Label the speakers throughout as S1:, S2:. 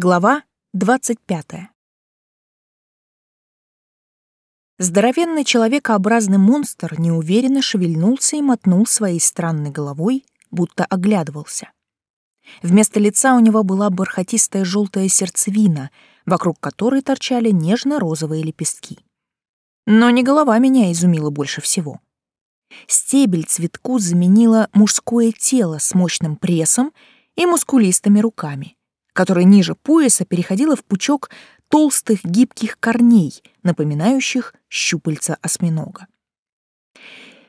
S1: Глава 25. Здоровенный человекообразный монстр неуверенно шевельнулся и мотнул своей странной головой, будто оглядывался. Вместо лица у него была бархатистая желтая сердцевина, вокруг которой торчали нежно-розовые лепестки. Но не голова меня изумила больше всего. Стебель цветку заменила мужское тело с мощным прессом и мускулистыми руками которая ниже пояса переходила в пучок толстых гибких корней, напоминающих щупальца осьминога.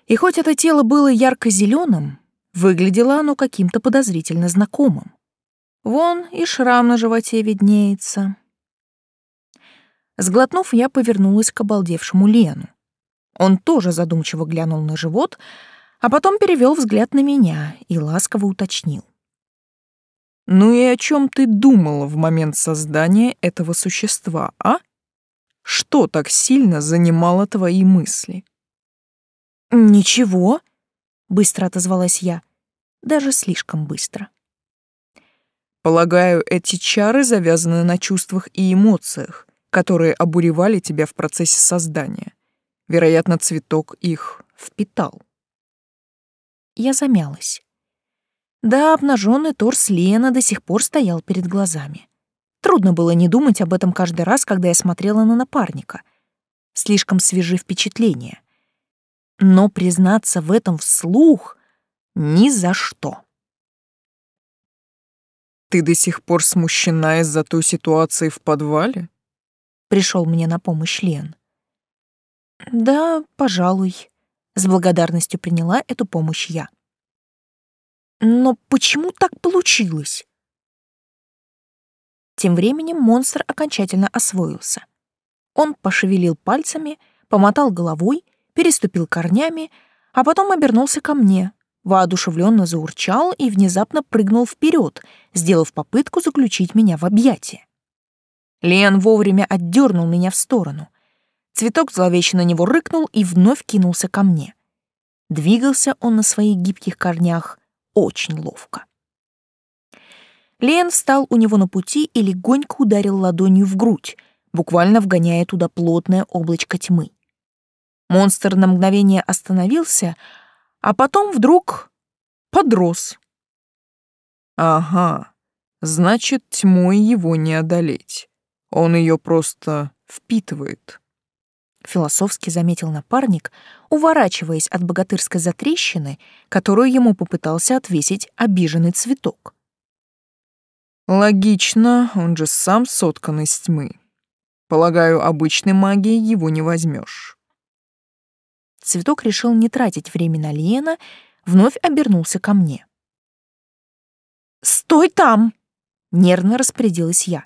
S1: И хоть это тело было ярко-зеленым, выглядело оно каким-то подозрительно знакомым. Вон и шрам на животе виднеется. Сглотнув, я повернулась к обалдевшему Лену. Он тоже задумчиво глянул на живот, а потом перевел взгляд на меня и ласково уточнил. Ну и о чем ты думала в момент создания этого существа, а? Что так сильно занимало твои мысли? Ничего, быстро отозвалась я, даже слишком быстро. Полагаю, эти чары завязаны на чувствах и эмоциях, которые обуревали тебя в процессе создания. Вероятно, цветок их впитал. Я замялась. Да, обнаженный торс Лена до сих пор стоял перед глазами. Трудно было не думать об этом каждый раз, когда я смотрела на напарника. Слишком свежи впечатления. Но признаться в этом вслух ни за что. «Ты до сих пор смущена из-за той ситуации в подвале?» Пришел мне на помощь Лен. «Да, пожалуй», — с благодарностью приняла эту помощь я. Но почему так получилось? Тем временем монстр окончательно освоился. Он пошевелил пальцами, помотал головой, переступил корнями, а потом обернулся ко мне, воодушевленно заурчал и внезапно прыгнул вперед, сделав попытку заключить меня в объятия. Лен вовремя отдернул меня в сторону. Цветок зловеще на него рыкнул и вновь кинулся ко мне. Двигался он на своих гибких корнях, очень ловко. Лен встал у него на пути и легонько ударил ладонью в грудь, буквально вгоняя туда плотное облачко тьмы. Монстр на мгновение остановился, а потом вдруг подрос. Ага, значит, тьмой его не одолеть. Он ее просто впитывает философски заметил напарник, уворачиваясь от богатырской затрещины, которую ему попытался отвесить обиженный цветок. Логично, он же сам соткан из тьмы. Полагаю, обычной магией его не возьмешь. Цветок решил не тратить время на Лена, вновь обернулся ко мне. «Стой там!» — нервно распорядилась я.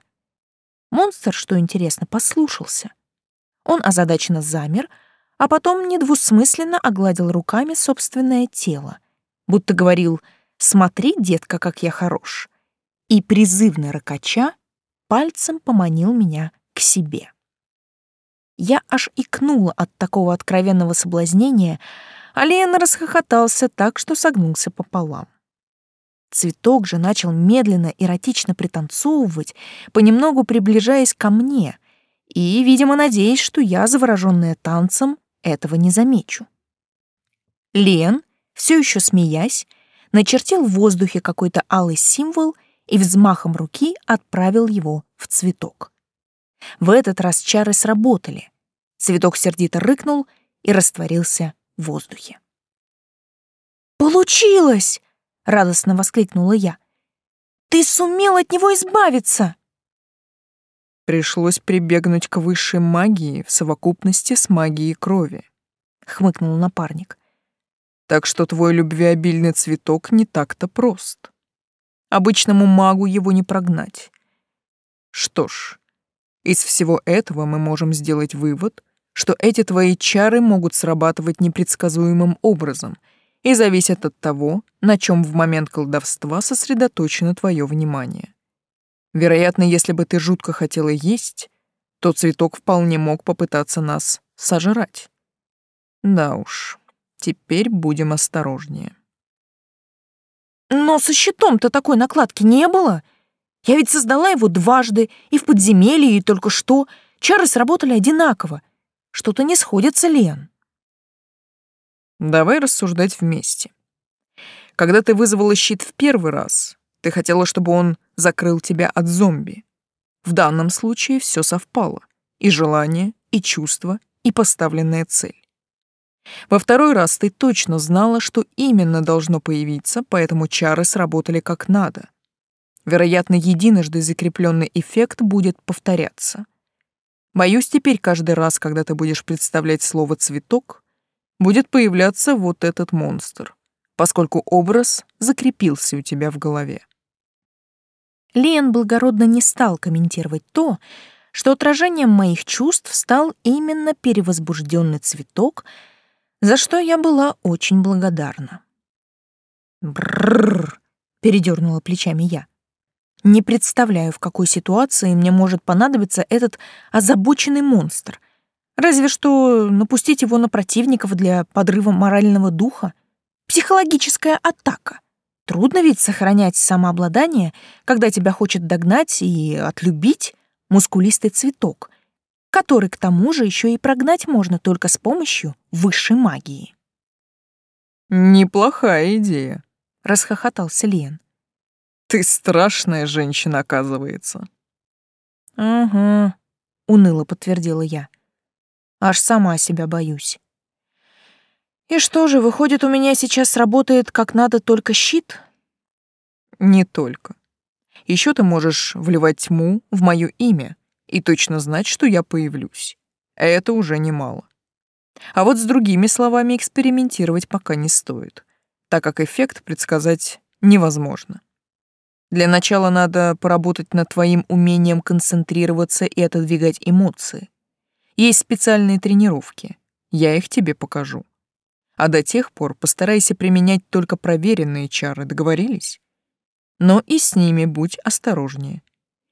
S1: Монстр, что интересно, послушался — он озадаченно замер, а потом недвусмысленно огладил руками собственное тело, будто говорил «Смотри, детка, как я хорош», и призывно ракача пальцем поманил меня к себе. Я аж икнула от такого откровенного соблазнения, а Лен расхохотался так, что согнулся пополам. Цветок же начал медленно эротично пританцовывать, понемногу приближаясь ко мне, и, видимо, надеясь, что я, заворожённая танцем, этого не замечу. Лен, все еще смеясь, начертил в воздухе какой-то алый символ и взмахом руки отправил его в цветок. В этот раз чары сработали. Цветок сердито рыкнул и растворился в воздухе. «Получилось!» — радостно воскликнула я. «Ты сумел от него избавиться!»
S2: Пришлось прибегнуть к высшей магии в совокупности с магией крови, хмыкнул напарник. Так что твой любвеобильный цветок не так-то прост. Обычному магу его не прогнать. Что ж, из всего этого мы можем сделать вывод, что эти твои чары могут срабатывать непредсказуемым образом и зависят от того, на чем в момент колдовства сосредоточено твое внимание. Вероятно, если бы ты жутко хотела есть, то цветок вполне мог попытаться нас сожрать. Да уж, теперь будем осторожнее.
S1: Но со щитом-то такой накладки не было. Я ведь создала его дважды, и в подземелье, и только что. Чары сработали одинаково. Что-то не сходится, Лен.
S2: Давай рассуждать вместе. Когда ты вызвала щит в первый раз, ты хотела, чтобы он закрыл тебя от зомби. В данном случае все совпало. И желание, и чувство, и поставленная цель. Во второй раз ты точно знала, что именно должно появиться, поэтому чары сработали как надо. Вероятно, единожды закрепленный эффект будет повторяться. Боюсь, теперь каждый раз, когда ты будешь представлять слово «цветок», будет появляться вот этот монстр, поскольку образ закрепился у тебя в голове.
S1: Лиен благородно не стал комментировать то, что отражением моих чувств стал именно перевозбужденный цветок, за что я была очень благодарна. Бррр, передернула плечами я. Не представляю, в какой ситуации мне может понадобиться этот озабоченный монстр. Разве что напустить его на противников для подрыва морального духа. Психологическая атака. Трудно ведь сохранять самообладание, когда тебя хочет догнать и отлюбить мускулистый цветок, который к тому же еще и прогнать можно только с помощью высшей магии.
S2: «Неплохая идея», —
S1: расхохотался Лен.
S2: Ты страшная женщина, оказывается.
S1: Ага, уныло подтвердила я. Аж сама себя боюсь. И что же, выходит, у меня сейчас работает как надо только щит?
S2: Не только. Еще ты можешь вливать тьму в мое имя и точно знать, что я появлюсь. Это уже немало. А вот с другими словами экспериментировать пока не стоит, так как эффект предсказать невозможно. Для начала надо поработать над твоим умением концентрироваться и отодвигать эмоции. Есть специальные тренировки. Я их тебе покажу. А до тех пор постарайся применять только проверенные чары, договорились? Но и с ними будь осторожнее.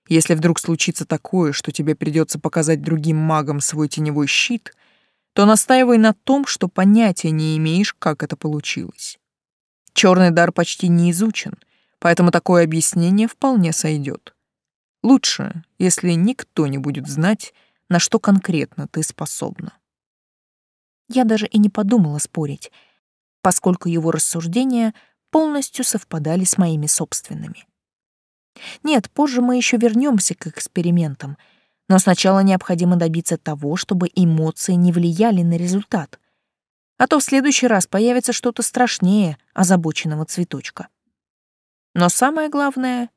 S2: Если вдруг случится такое, что тебе придется показать другим магам свой теневой щит, то настаивай на том, что понятия не имеешь, как это получилось. Черный дар почти не изучен — поэтому такое объяснение вполне сойдет. Лучше, если никто не будет знать, на что конкретно ты способна.
S1: Я даже и не подумала спорить, поскольку его рассуждения полностью совпадали с моими собственными. Нет, позже мы еще вернемся к экспериментам, но сначала необходимо добиться того, чтобы эмоции не влияли на результат, а то в следующий раз появится что-то страшнее озабоченного цветочка. Но самое главное,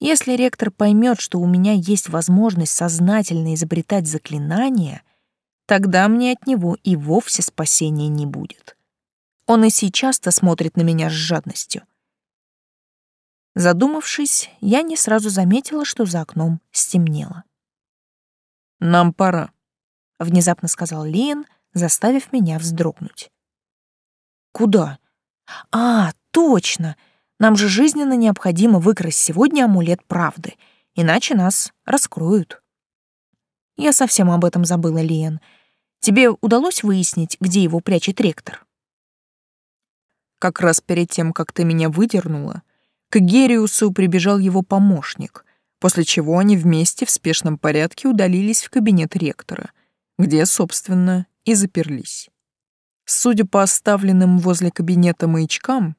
S1: если ректор поймет, что у меня есть возможность сознательно изобретать заклинания, тогда мне от него и вовсе спасения не будет. Он и сейчас-то смотрит на меня с жадностью. Задумавшись, я не сразу заметила, что за окном стемнело.
S2: «Нам пора», —
S1: внезапно сказал Лиен, заставив меня вздрогнуть. «Куда? А, точно! Нам же жизненно необходимо выкрасть сегодня амулет правды, иначе нас раскроют. Я совсем об этом забыла, Лиен. Тебе удалось выяснить, где его прячет ректор?
S2: Как раз перед тем, как ты меня выдернула, к Гериусу прибежал его помощник, после чего они вместе в спешном порядке удалились в кабинет ректора, где, собственно, и заперлись. Судя по оставленным возле кабинета маячкам,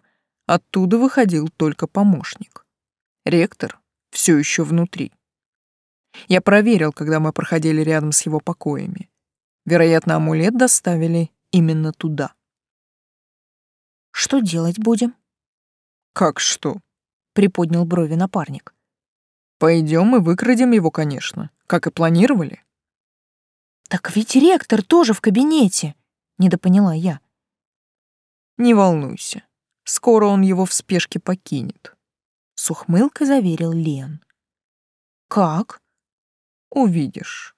S2: Оттуда выходил только помощник. Ректор все еще внутри. Я проверил, когда мы проходили рядом с его покоями. Вероятно, амулет доставили именно туда.
S1: «Что делать будем?»
S2: «Как что?»
S1: — приподнял брови напарник.
S2: «Пойдем и выкрадем его, конечно, как и планировали».
S1: «Так ведь ректор тоже в кабинете», — недопоняла я.
S2: «Не волнуйся, Скоро он его в спешке покинет.
S1: С ухмылкой заверил Лен. Как?
S2: Увидишь.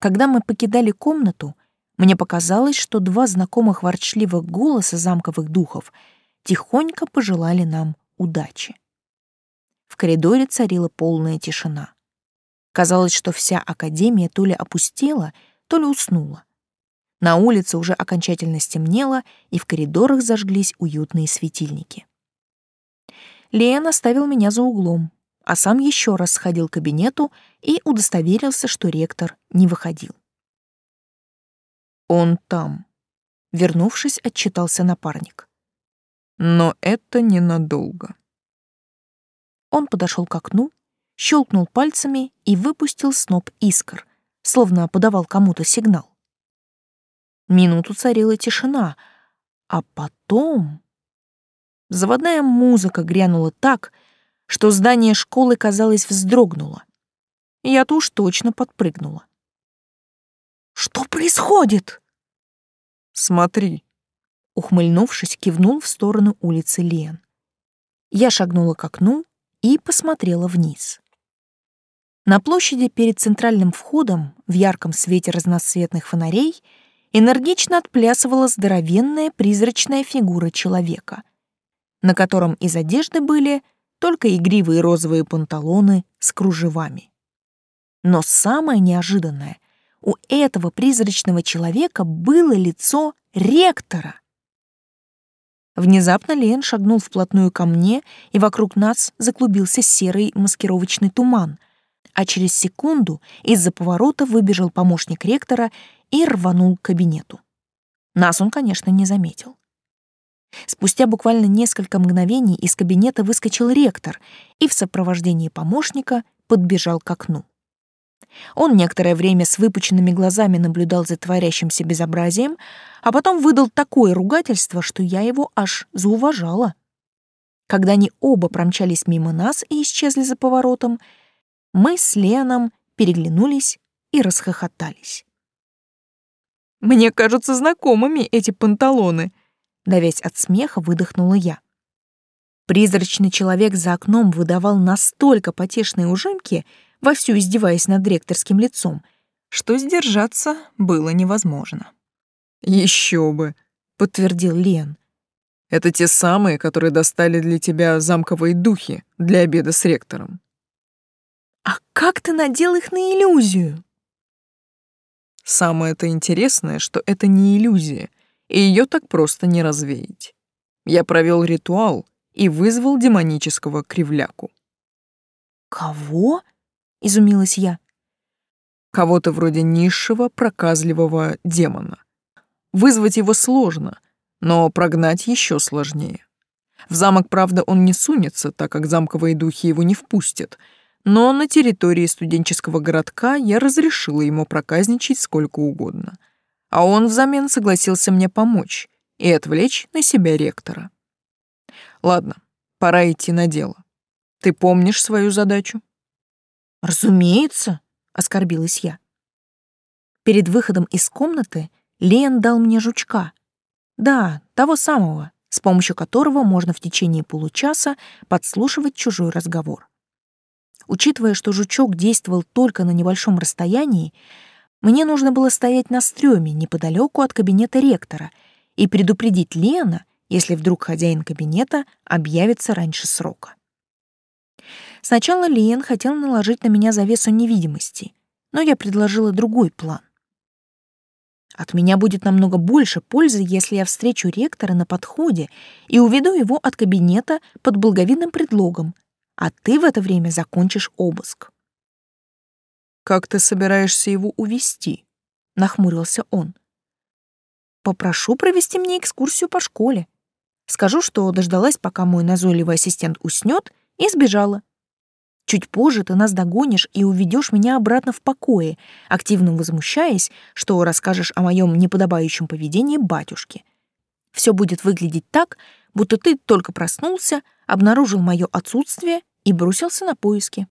S1: Когда мы покидали комнату, мне показалось, что два знакомых ворчливых голоса замковых духов тихонько пожелали нам удачи. В коридоре царила полная тишина. Казалось, что вся академия то ли опустела, то ли уснула. На улице уже окончательно стемнело, и в коридорах зажглись уютные светильники. Леон оставил меня за углом, а сам еще раз сходил к кабинету и удостоверился, что ректор не выходил.
S2: «Он там», — вернувшись, отчитался напарник. «Но это ненадолго».
S1: Он подошел к окну, щелкнул пальцами и выпустил сноп искр, словно подавал кому-то сигнал. Минуту царила тишина, а потом... Заводная музыка грянула так, что здание школы, казалось, вздрогнуло. Я-то уж точно подпрыгнула. «Что происходит?»
S2: «Смотри», — ухмыльнувшись, кивнул в сторону улицы Лен.
S1: Я шагнула к окну и посмотрела вниз. На площади перед центральным входом в ярком свете разноцветных фонарей энергично отплясывала здоровенная призрачная фигура человека, на котором из одежды были только игривые розовые панталоны с кружевами. Но самое неожиданное — у этого призрачного человека было лицо ректора. Внезапно Лен шагнул вплотную ко мне, и вокруг нас заклубился серый маскировочный туман, а через секунду из-за поворота выбежал помощник ректора и рванул к кабинету. Нас он, конечно, не заметил. Спустя буквально несколько мгновений из кабинета выскочил ректор и в сопровождении помощника подбежал к окну. Он некоторое время с выпученными глазами наблюдал за творящимся безобразием, а потом выдал такое ругательство, что я его аж зауважала. Когда они оба промчались мимо нас и исчезли за поворотом, мы с Леном переглянулись и расхохотались.
S2: «Мне кажутся знакомыми эти панталоны», —
S1: давясь от смеха, выдохнула я. Призрачный человек за окном выдавал настолько потешные ужимки, вовсю издеваясь над ректорским лицом, что сдержаться было невозможно.
S2: Еще бы, подтвердил Лен. Это те самые, которые достали для тебя замковые духи для обеда с ректором.
S1: А как ты надел их на иллюзию?
S2: Самое-то интересное, что это не иллюзия, и ее так просто не развеять. Я провел ритуал и вызвал демонического кривляку.
S1: Кого? изумилась я.
S2: Кого-то вроде низшего проказливого демона. Вызвать его сложно, но прогнать еще сложнее. В замок, правда, он не сунется, так как замковые духи его не впустят, но на территории студенческого городка я разрешила ему проказничать сколько угодно. А он взамен согласился мне помочь и отвлечь на себя ректора. Ладно, пора идти на дело. Ты помнишь свою задачу?
S1: «Разумеется», — оскорбилась я. Перед выходом из комнаты Лен дал мне жучка. Да, того самого, с помощью которого можно в течение получаса подслушивать чужой разговор. Учитывая, что жучок действовал только на небольшом расстоянии, мне нужно было стоять на стреме неподалеку от кабинета ректора и предупредить Лена, если вдруг хозяин кабинета объявится раньше срока. Сначала Лиен хотел наложить на меня завесу невидимости, но я предложила другой план. От меня будет намного больше пользы, если я встречу ректора на подходе и уведу его от кабинета под благовидным предлогом, а ты в это время закончишь обыск.
S2: «Как ты собираешься его увести? нахмурился он.
S1: «Попрошу провести мне экскурсию по школе. Скажу, что дождалась, пока мой назойливый ассистент уснет, и сбежала. Чуть позже ты нас догонишь и уведешь меня обратно в покое, активно возмущаясь, что расскажешь о моем неподобающем поведении батюшке. Все будет выглядеть так, будто ты только проснулся, обнаружил мое отсутствие и бросился на поиски.